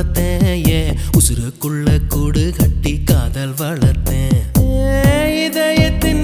வளர்த்தேன். ஏன்? உசுருக்குள்ள கூடு கட்டி காதல் வளர்த்தேன். இதயத்தின்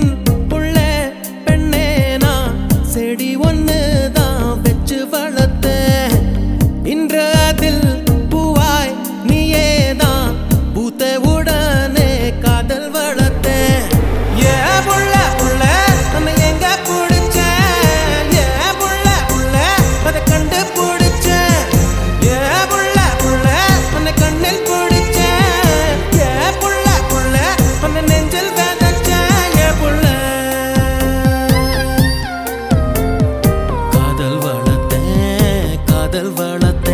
காதல் வளர்த்த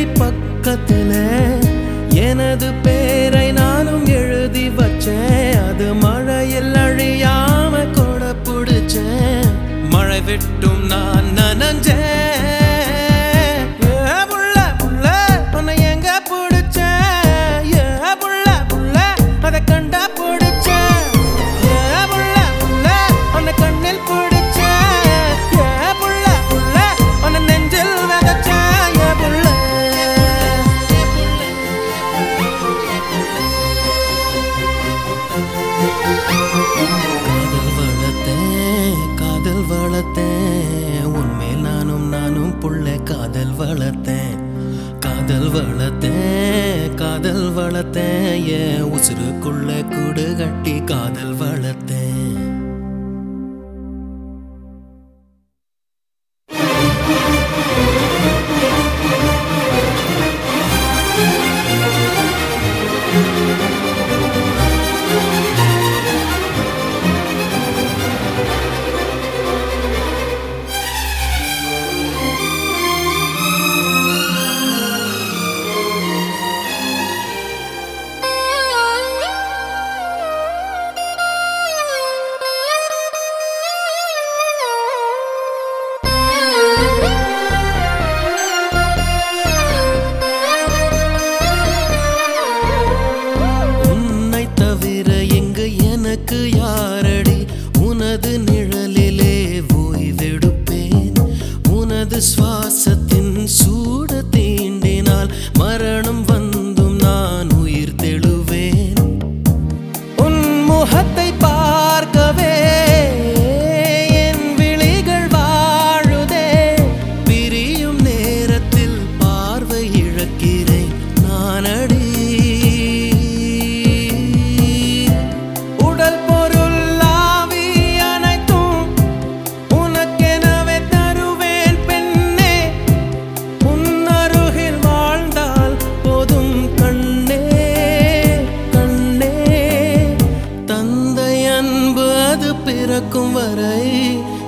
வீதி பக்கத்துல எனது பேரை நானும் எழுதி வச்சேன். அது மழையில் அழியாம கூட பிடிச்சேன். மழை விட்டும் நான் நனஞ்ச புள்ள காதல் வளர்த்தேன். காதல் வளர்த்தேன் காதல் வளர்த்தேன். ஏன் உசுருக்குள்ள கூடு கட்டி காதல் வளர்த்தேன். பிறக்கும் வரை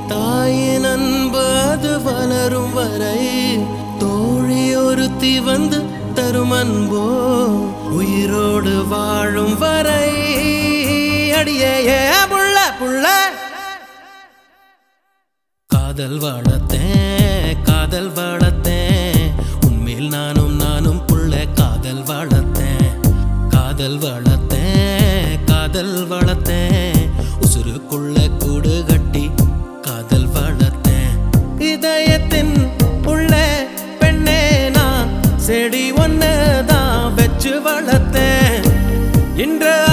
தாயின் அன்பு அது வளரும் வரை தோழி ஒருத்தி வந்து தரும் அன்போ உயிரோடு வாழும் வரை. அடியே புள்ள புள்ள. காதல் வளத்தேன் காதல் வளத்தேன் உண்மையில் நானும் நானும் புள்ள காதல் வளத்தேன் காதல் வளத்தேன் காதல் வளத்தேன் உசுருக்குள்ள கூடு கட்டி காதல் வளர்த்தேன். இதயத்தின் உள்ள பெண்ணே நான் செடி ஒன்னதான் வச்சு வளர்த்தேன். இன்ற